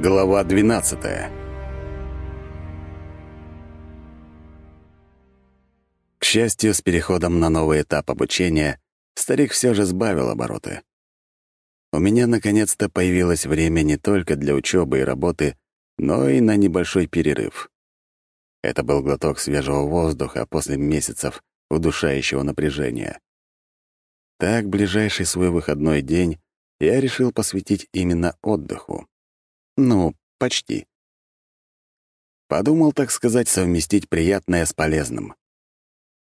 Глава 12 К счастью, с переходом на новый этап обучения старик все же сбавил обороты. У меня наконец-то появилось время не только для учебы и работы, но и на небольшой перерыв. Это был глоток свежего воздуха после месяцев удушающего напряжения. Так, ближайший свой выходной день я решил посвятить именно отдыху. Ну, почти. Подумал, так сказать, совместить приятное с полезным.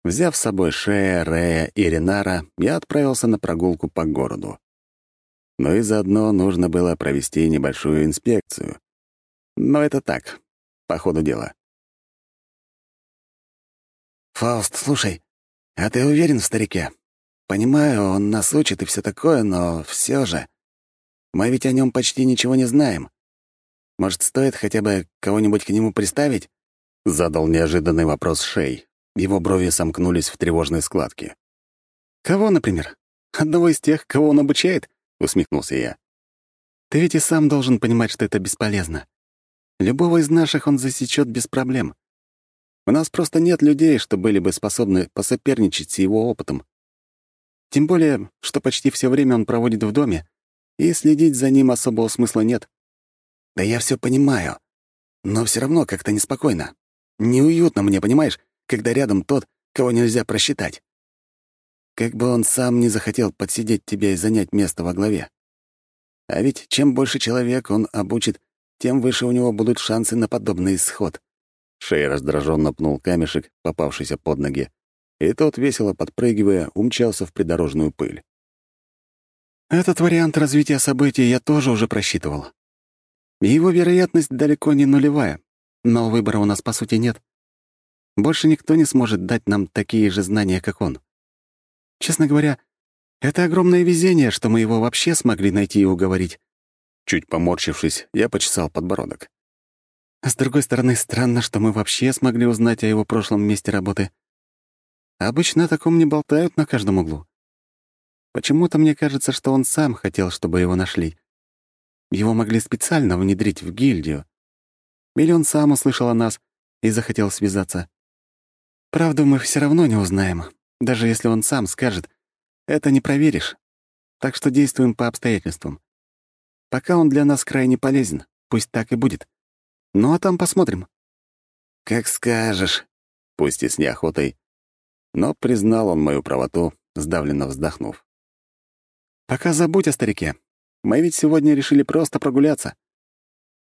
Взяв с собой Шея, Рея и Ренара, я отправился на прогулку по городу. Но и заодно нужно было провести небольшую инспекцию. Но это так, по ходу дела. «Фауст, слушай, а ты уверен в старике? Понимаю, он нас учит и все такое, но все же. Мы ведь о нем почти ничего не знаем. Может, стоит хотя бы кого-нибудь к нему приставить?» Задал неожиданный вопрос Шей. Его брови сомкнулись в тревожной складке. «Кого, например? Одного из тех, кого он обучает?» — усмехнулся я. «Ты ведь и сам должен понимать, что это бесполезно. Любого из наших он засечет без проблем. У нас просто нет людей, что были бы способны посоперничать с его опытом. Тем более, что почти все время он проводит в доме, и следить за ним особого смысла нет. Да я все понимаю. Но все равно как-то неспокойно. Неуютно мне, понимаешь, когда рядом тот, кого нельзя просчитать. Как бы он сам не захотел подсидеть тебя и занять место во главе. А ведь чем больше человек он обучит, тем выше у него будут шансы на подобный исход. Шей раздраженно пнул камешек, попавшийся под ноги, и тот, весело подпрыгивая, умчался в придорожную пыль. Этот вариант развития событий я тоже уже просчитывал. Его вероятность далеко не нулевая, но выбора у нас, по сути, нет. Больше никто не сможет дать нам такие же знания, как он. Честно говоря, это огромное везение, что мы его вообще смогли найти и уговорить. Чуть поморщившись, я почесал подбородок. С другой стороны, странно, что мы вообще смогли узнать о его прошлом месте работы. Обычно о таком не болтают на каждом углу. Почему-то мне кажется, что он сам хотел, чтобы его нашли. Его могли специально внедрить в гильдию. Или он сам услышал о нас и захотел связаться. Правду мы все равно не узнаем. Даже если он сам скажет, это не проверишь. Так что действуем по обстоятельствам. Пока он для нас крайне полезен, пусть так и будет. Ну а там посмотрим. «Как скажешь», пусть и с неохотой, но признал он мою правоту, сдавленно вздохнув. «Пока забудь о старике. Мы ведь сегодня решили просто прогуляться.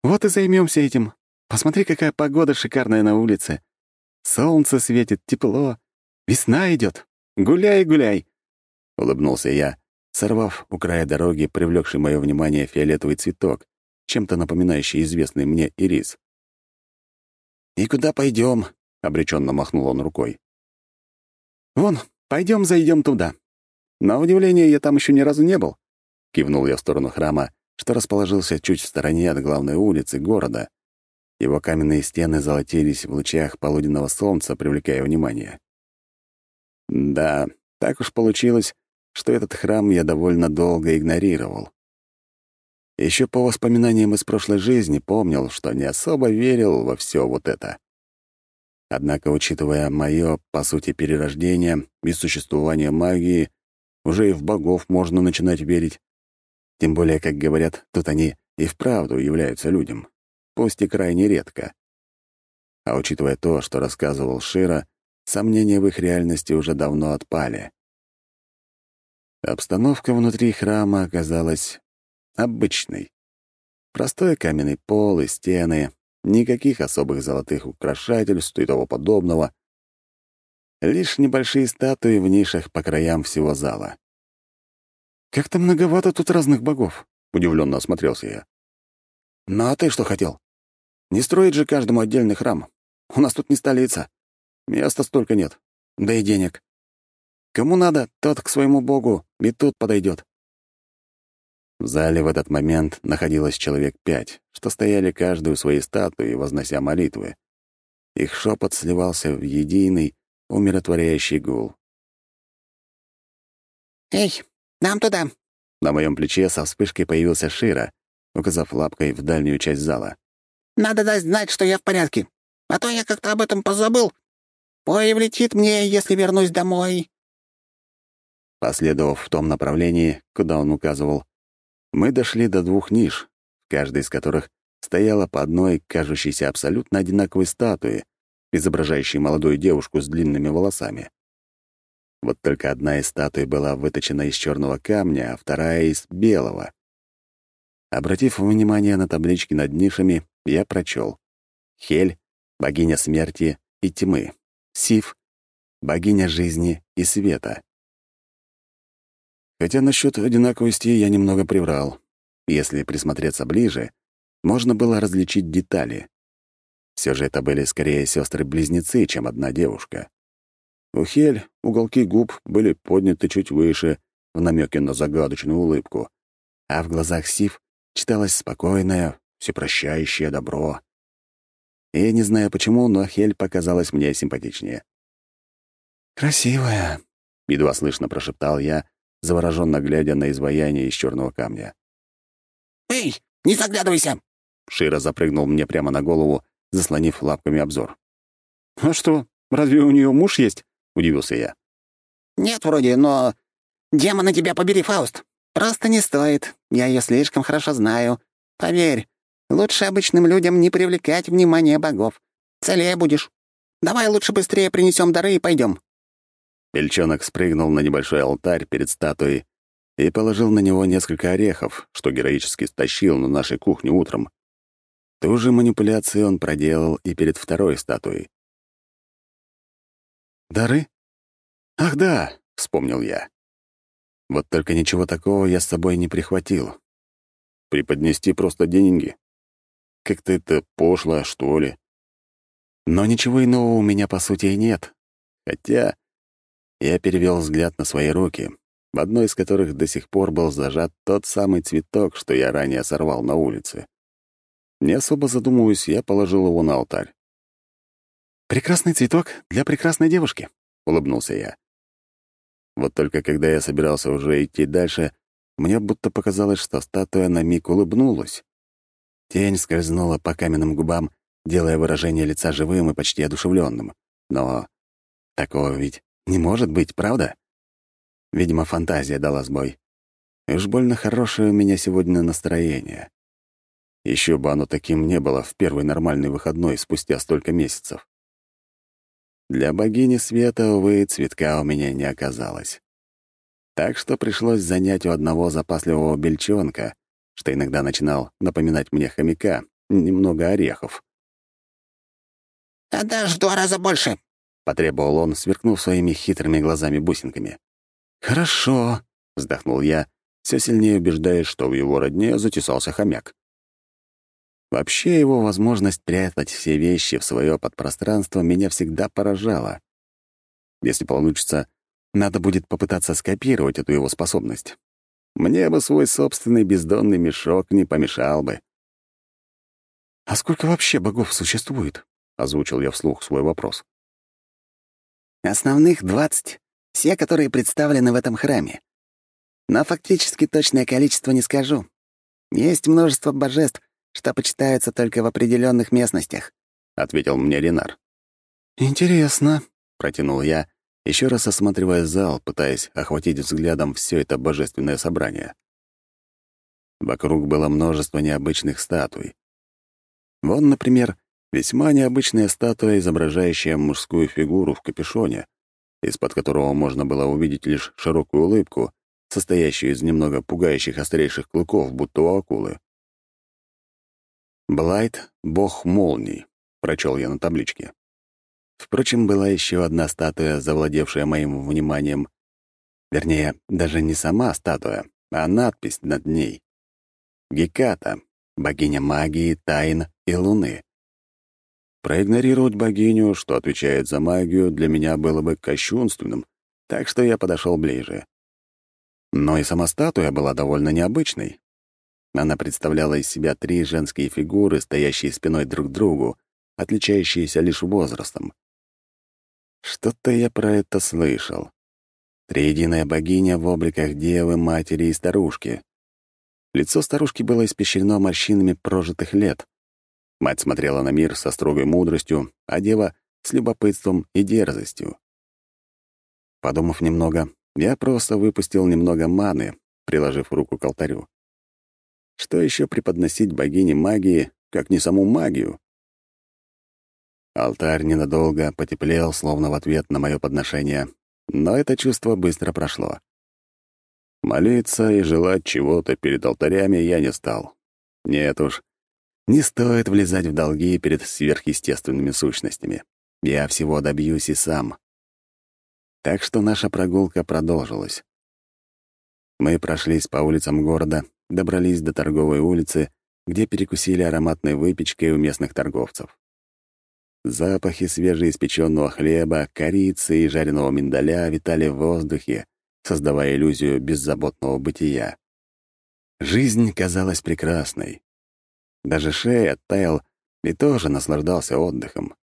Вот и займемся этим. Посмотри, какая погода шикарная на улице. Солнце светит, тепло. Весна идет. Гуляй, гуляй!» Улыбнулся я, сорвав у края дороги, привлекший мое внимание фиолетовый цветок, чем-то напоминающий известный мне ирис. «И куда пойдем? обреченно махнул он рукой. «Вон, пойдем зайдем туда. На удивление, я там еще ни разу не был. — кивнул я в сторону храма, что расположился чуть в стороне от главной улицы города. Его каменные стены золотились в лучах полуденного солнца, привлекая внимание. Да, так уж получилось, что этот храм я довольно долго игнорировал. Еще по воспоминаниям из прошлой жизни помнил, что не особо верил во все вот это. Однако, учитывая мое, по сути, перерождение и существование магии, уже и в богов можно начинать верить. Тем более, как говорят, тут они и вправду являются людям, пусть и крайне редко. А учитывая то, что рассказывал Шира, сомнения в их реальности уже давно отпали. Обстановка внутри храма оказалась обычной. Простой каменный пол и стены, никаких особых золотых украшательств и того подобного. Лишь небольшие статуи в нишах по краям всего зала. «Как-то многовато тут разных богов», — удивленно осмотрелся я. «Ну а ты что хотел? Не строить же каждому отдельный храм. У нас тут не столица. Места столько нет. Да и денег. Кому надо, тот к своему богу и тут подойдет. В зале в этот момент находилось человек пять, что стояли каждую своей статуи, вознося молитвы. Их шепот сливался в единый, умиротворяющий гул. «Эй, нам туда!» На моем плече со вспышкой появился Шира, указав лапкой в дальнюю часть зала. «Надо дать знать, что я в порядке, а то я как-то об этом позабыл. Пой влетит мне, если вернусь домой». Последовав в том направлении, куда он указывал, мы дошли до двух ниш, в каждой из которых стояла по одной, кажущейся абсолютно одинаковой статуе, изображающей молодую девушку с длинными волосами. Вот только одна из статуй была выточена из черного камня, а вторая — из белого. Обратив внимание на таблички над нишами, я прочел. Хель — богиня смерти и тьмы. Сив — богиня жизни и света. Хотя насчет одинаковости я немного приврал. Если присмотреться ближе, можно было различить детали. Все же это были скорее сестры-близнецы, чем одна девушка. У Хель уголки губ были подняты чуть выше, в намеке на загадочную улыбку, а в глазах Сив читалось спокойное, всепрощающее добро. И не знаю почему, но Хель показалась мне симпатичнее. «Красивая», — едва слышно прошептал я, завороженно глядя на изваяние из черного камня. «Эй, не заглядывайся!» Шира запрыгнул мне прямо на голову, заслонив лапками обзор. «А что, разве у нее муж есть?» — удивился я. «Нет, вроде, но... Демона тебя побери, Фауст. Просто не стоит. Я ее слишком хорошо знаю. Поверь, лучше обычным людям не привлекать внимание богов. Целее будешь. Давай лучше быстрее принесем дары и пойдем. Бельчонок спрыгнул на небольшой алтарь перед статуей и положил на него несколько орехов, что героически стащил на нашей кухне утром. Ту же манипуляцию он проделал и перед второй статуей. «Дары? Ах да!» — вспомнил я. Вот только ничего такого я с собой не прихватил. Преподнести просто деньги? Как-то это пошло, что ли. Но ничего иного у меня, по сути, и нет. Хотя я перевел взгляд на свои руки, в одной из которых до сих пор был зажат тот самый цветок, что я ранее сорвал на улице. Не особо задумываясь, я положил его на алтарь. «Прекрасный цветок для прекрасной девушки», — улыбнулся я. Вот только когда я собирался уже идти дальше, мне будто показалось, что статуя на миг улыбнулась. Тень скользнула по каменным губам, делая выражение лица живым и почти одушевленным. Но такого ведь не может быть, правда? Видимо, фантазия дала сбой. И уж больно хорошее у меня сегодня настроение. Еще бы оно таким не было в первый нормальный выходной спустя столько месяцев. Для богини света, увы, цветка у меня не оказалось. Так что пришлось занять у одного запасливого бельчонка, что иногда начинал напоминать мне хомяка, немного орехов. «Отдашь в два раза больше», потребовал он, сверкнув своими хитрыми глазами-бусинками. «Хорошо», — вздохнул я, все сильнее убеждаясь, что в его родне затесался хомяк. Вообще его возможность прятать все вещи в свое подпространство меня всегда поражала. Если получится, надо будет попытаться скопировать эту его способность. Мне бы свой собственный бездонный мешок не помешал бы. «А сколько вообще богов существует?» — озвучил я вслух свой вопрос. Основных двадцать, все, которые представлены в этом храме. Но фактически точное количество не скажу. Есть множество божеств, что почитаются только в определенных местностях», — ответил мне Ренар. «Интересно», — протянул я, еще раз осматривая зал, пытаясь охватить взглядом все это божественное собрание. Вокруг было множество необычных статуй. Вон, например, Весьма необычная статуя, изображающая мужскую фигуру в капюшоне, из-под которого можно было увидеть лишь широкую улыбку, состоящую из немного пугающих острейших клыков, будто у акулы. «Блайт — бог молний», — прочел я на табличке. Впрочем, была еще одна статуя, завладевшая моим вниманием. Вернее, даже не сама статуя, а надпись над ней. Геката — богиня магии, тайн и луны. Проигнорировать богиню, что отвечает за магию, для меня было бы кощунственным, так что я подошел ближе. Но и сама статуя была довольно необычной. Она представляла из себя три женские фигуры, стоящие спиной друг к другу, отличающиеся лишь возрастом. Что-то я про это слышал. Триединая богиня в обликах девы, матери и старушки. Лицо старушки было испещрено морщинами прожитых лет. Мать смотрела на мир со строгой мудростью, а дева — с любопытством и дерзостью. Подумав немного, я просто выпустил немного маны, приложив руку к алтарю. Что еще преподносить богине магии, как не саму магию? Алтарь ненадолго потеплел, словно в ответ на мое подношение, но это чувство быстро прошло. Молиться и желать чего-то перед алтарями я не стал. Нет уж, не стоит влезать в долги перед сверхъестественными сущностями. Я всего добьюсь и сам. Так что наша прогулка продолжилась. Мы прошлись по улицам города, добрались до торговой улицы, где перекусили ароматной выпечкой у местных торговцев. Запахи свежеиспеченного хлеба, корицы и жареного миндаля витали в воздухе, создавая иллюзию беззаботного бытия. Жизнь казалась прекрасной. Даже Шей оттаял и тоже наслаждался отдыхом.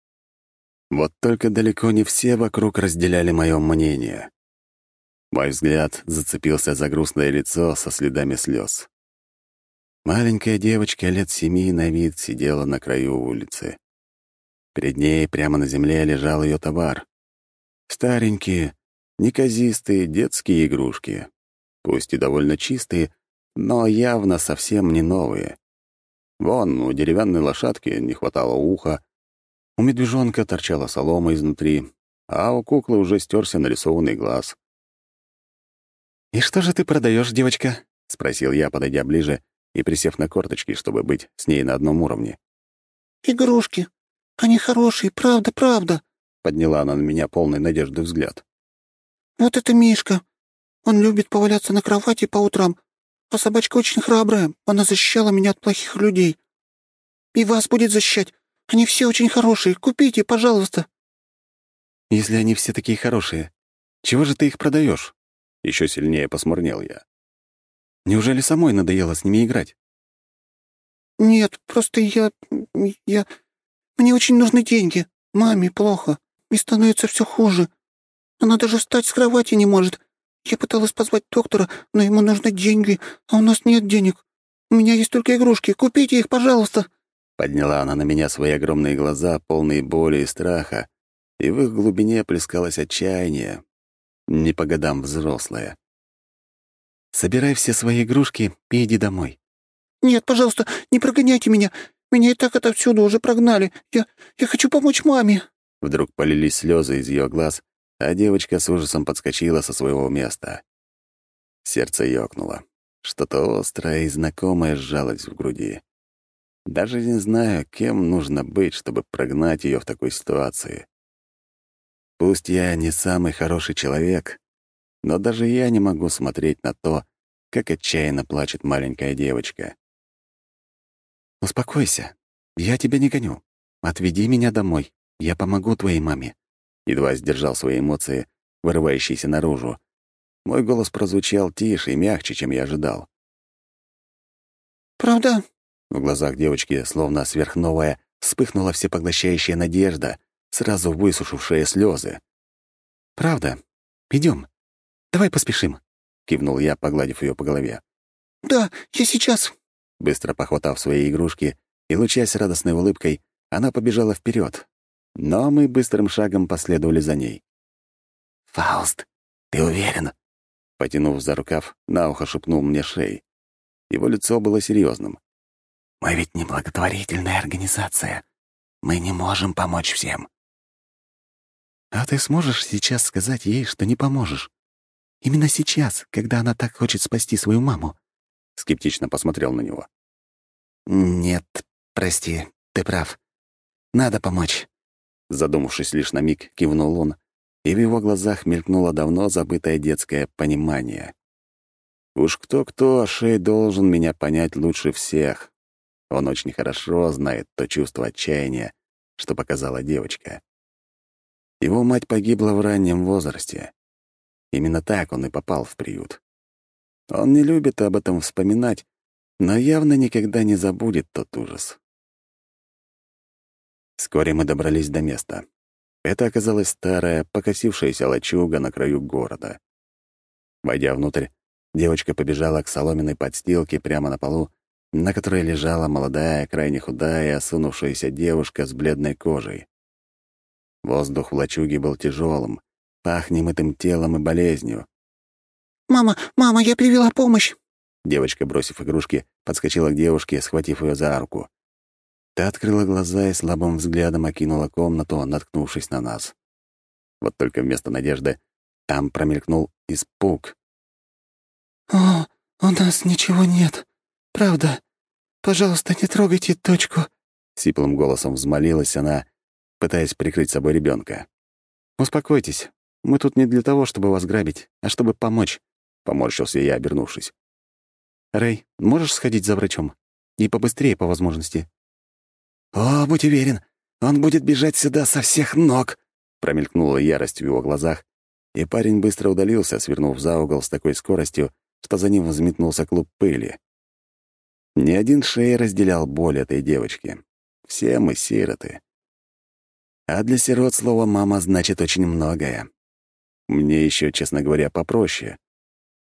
Вот только далеко не все вокруг разделяли мое мнение. Мой взгляд зацепился за грустное лицо со следами слез. Маленькая девочка лет семи на вид сидела на краю улицы. Перед ней прямо на земле лежал ее товар. Старенькие, неказистые детские игрушки. Пусть и довольно чистые, но явно совсем не новые. Вон, у деревянной лошадки не хватало уха, у медвежонка торчала солома изнутри, а у куклы уже стерся нарисованный глаз. «И что же ты продаешь, девочка?» — спросил я, подойдя ближе и присев на корточки, чтобы быть с ней на одном уровне. «Игрушки», «Они хорошие, правда, правда», — подняла она на меня полный надежды взгляд. «Вот это Мишка. Он любит поваляться на кровати по утрам, а собачка очень храбрая. Она защищала меня от плохих людей. И вас будет защищать. Они все очень хорошие. Купите, пожалуйста». «Если они все такие хорошие, чего же ты их продаешь? Еще сильнее посмурнел я. «Неужели самой надоело с ними играть?» «Нет, просто я... я...» Мне очень нужны деньги. Маме плохо. И становится все хуже. Она даже встать с кровати не может. Я пыталась позвать доктора, но ему нужны деньги, а у нас нет денег. У меня есть только игрушки. Купите их, пожалуйста». Подняла она на меня свои огромные глаза, полные боли и страха, и в их глубине плескалось отчаяние, не по годам взрослое. «Собирай все свои игрушки и иди домой». «Нет, пожалуйста, не прогоняйте меня. Меня и так отовсюду уже прогнали. Я... я хочу помочь маме». Вдруг полились слезы из ее глаз, а девочка с ужасом подскочила со своего места. Сердце ёкнуло. Что-то острое и знакомое сжалось в груди. Даже не знаю, кем нужно быть, чтобы прогнать ее в такой ситуации. Пусть я не самый хороший человек, но даже я не могу смотреть на то, как отчаянно плачет маленькая девочка. «Успокойся. Я тебя не гоню. Отведи меня домой. Я помогу твоей маме». Едва сдержал свои эмоции, вырывающиеся наружу. Мой голос прозвучал тише и мягче, чем я ожидал. «Правда?» В глазах девочки, словно сверхновая, вспыхнула всепоглощающая надежда, сразу высушившая слезы. «Правда? Идем. Давай поспешим», — кивнул я, погладив ее по голове. «Да, я сейчас», Быстро похватав свои игрушки и лучась радостной улыбкой, она побежала вперед, но мы быстрым шагом последовали за ней. «Фауст, ты уверен?» Потянув за рукав, на ухо шепнул мне Шей. Его лицо было серьезным. «Мы ведь не благотворительная организация. Мы не можем помочь всем». «А ты сможешь сейчас сказать ей, что не поможешь? Именно сейчас, когда она так хочет спасти свою маму?» Скептично посмотрел на него. «Нет, прости, ты прав. Надо помочь». Задумавшись лишь на миг, кивнул он, и в его глазах мелькнуло давно забытое детское понимание. Уж кто-кто, а Шей должен меня понять лучше всех. Он очень хорошо знает то чувство отчаяния, что показала девочка. Его мать погибла в раннем возрасте. Именно так он и попал в приют. Он не любит об этом вспоминать, но явно никогда не забудет тот ужас. Вскоре мы добрались до места. Это оказалась старая, покосившаяся лачуга на краю города. Войдя внутрь, Девочка побежала к соломенной подстилке прямо на полу, на которой лежала молодая, крайне худая осунувшаяся девушка с бледной кожей. Воздух в лачуге был тяжелым, пах немытым телом и болезнью. «Мама, мама, я привела помощь!» Девочка, бросив игрушки, подскочила к девушке, схватив ее за руку. Та открыла глаза и слабым взглядом окинула комнату, наткнувшись на нас. Вот только вместо надежды там промелькнул испуг. «О, у нас ничего нет. Правда. Пожалуйста, не трогайте дочку», — сиплым голосом взмолилась она, пытаясь прикрыть собой ребенка. «Успокойтесь. Мы тут не для того, чтобы вас грабить, а чтобы помочь», — поморщился я, обернувшись. «Рэй, можешь сходить за врачом? И побыстрее, по возможности». «О, будь уверен, он будет бежать сюда со всех ног!» Промелькнула ярость в его глазах, и парень быстро удалился, свернув за угол с такой скоростью, что за ним взметнулся клуб пыли. Ни один шей разделял боль этой девочки. Все мы сироты. А для сирот слово «мама» значит очень многое. Мне еще, честно говоря, попроще.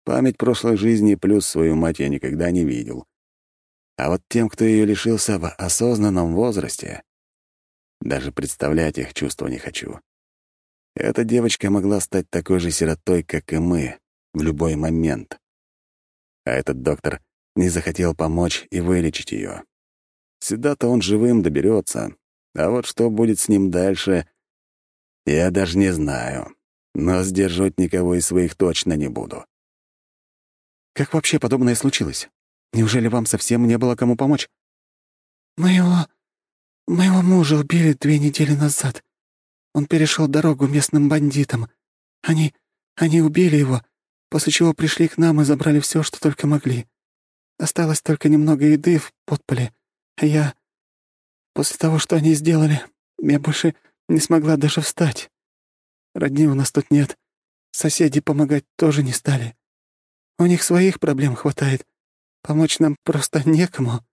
Память прошлой жизни плюс свою мать я никогда не видел. А вот тем, кто ее лишился в осознанном возрасте, даже представлять их чувства не хочу. Эта девочка могла стать такой же сиротой, как и мы, в любой момент. А этот доктор не захотел помочь и вылечить ее. Сюда-то он живым доберется, а вот что будет с ним дальше, я даже не знаю. Но сдерживать никого из своих точно не буду. «Как вообще подобное случилось? Неужели вам совсем не было кому помочь?» «Моего... моего мужа убили две недели назад. Он перешел дорогу местным бандитам. Они... они убили его, после чего пришли к нам и забрали все, что только могли. Осталось только немного еды в подполе, а я... После того, что они сделали, я больше не смогла даже встать. Родни у нас тут нет, соседи помогать тоже не стали. У них своих проблем хватает, Помочь нам просто некому».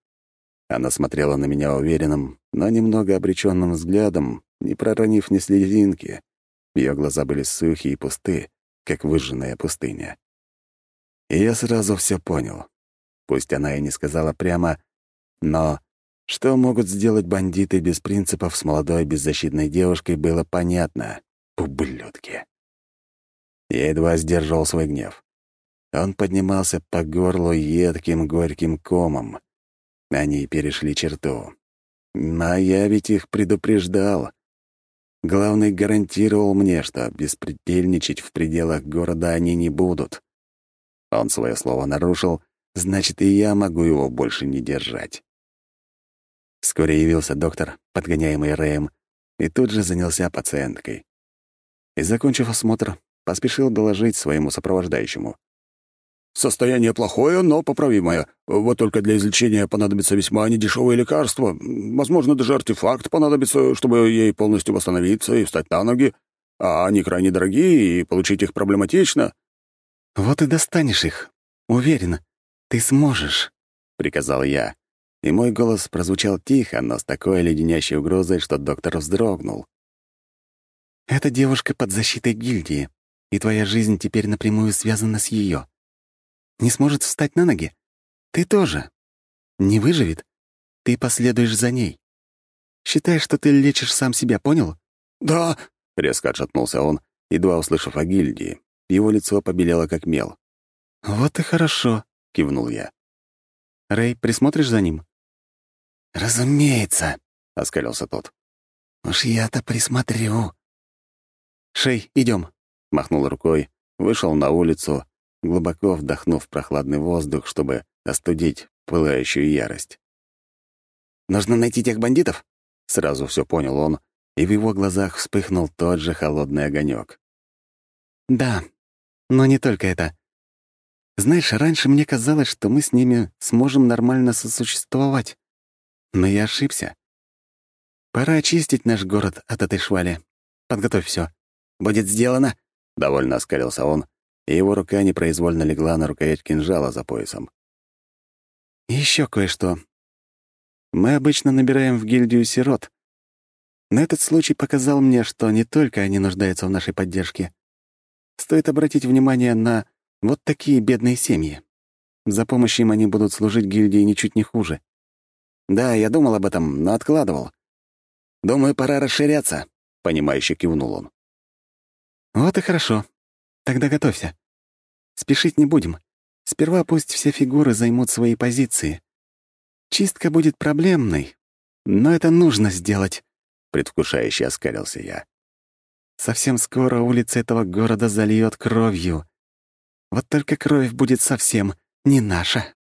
Она смотрела на меня уверенным, но немного обреченным взглядом, не проронив ни слезинки. Ее глаза были сухие и пусты, как выжженная пустыня. И я сразу все понял. Пусть она и не сказала прямо, но что могут сделать бандиты без принципов с молодой беззащитной девушкой, было понятно. Ублюдки. Я едва сдерживал свой гнев. Он поднимался по горлу едким горьким комом. Они перешли черту. А я ведь их предупреждал. Главный гарантировал мне, что беспредельничать в пределах города они не будут. Он свое слово нарушил, значит, и я могу его больше не держать. Вскоре явился доктор, подгоняемый Рэем, и тут же занялся пациенткой. И, закончив осмотр, поспешил доложить своему сопровождающему. Состояние плохое, но поправимое. Вот только для излечения понадобится весьма недешевое лекарство. Возможно, даже артефакт понадобится, чтобы ей полностью восстановиться и встать на ноги. А они крайне дорогие, и получить их проблематично. «Вот и достанешь их. Уверен, ты сможешь», — приказал я. И мой голос прозвучал тихо, но с такой леденящей угрозой, что доктор вздрогнул. «Эта девушка под защитой гильдии, и твоя жизнь теперь напрямую связана с ее. Не сможет встать на ноги? Ты тоже. Не выживет? Ты последуешь за ней. Считай, что ты лечишь сам себя, понял? «Да», — резко отшатнулся он, едва услышав о гильдии. Его лицо побелело, как мел. «Вот и хорошо», — кивнул я. «Рэй, присмотришь за ним?» «Разумеется», — оскалился тот. «Уж я-то присмотрю». «Шей, идем, махнул рукой, вышел на улицу глубоко вдохнув прохладный воздух, чтобы остудить пылающую ярость. «Нужно найти тех бандитов?» Сразу все понял он, и в его глазах вспыхнул тот же холодный огонек. «Да, но не только это. Знаешь, раньше мне казалось, что мы с ними сможем нормально сосуществовать. Но я ошибся. Пора очистить наш город от этой швали. Подготовь все. «Будет сделано», — довольно оскалился он, и его рука непроизвольно легла на рукоять кинжала за поясом. Еще кое-что. Мы обычно набираем в гильдию сирот. Но этот случай показал мне, что не только они нуждаются в нашей поддержке. Стоит обратить внимание на Вот такие бедные семьи. За помощь им они будут служить гильдии ничуть не хуже. Да, я думал об этом, но откладывал. Думаю, пора расширяться, — понимающе кивнул он. Вот и хорошо. Тогда готовься. Спешить не будем. Сперва пусть все фигуры займут свои позиции. Чистка будет проблемной, но это нужно сделать, — предвкушающе оскалился я. Совсем скоро улицы этого города зальет кровью. Вот только кровь будет совсем не наша.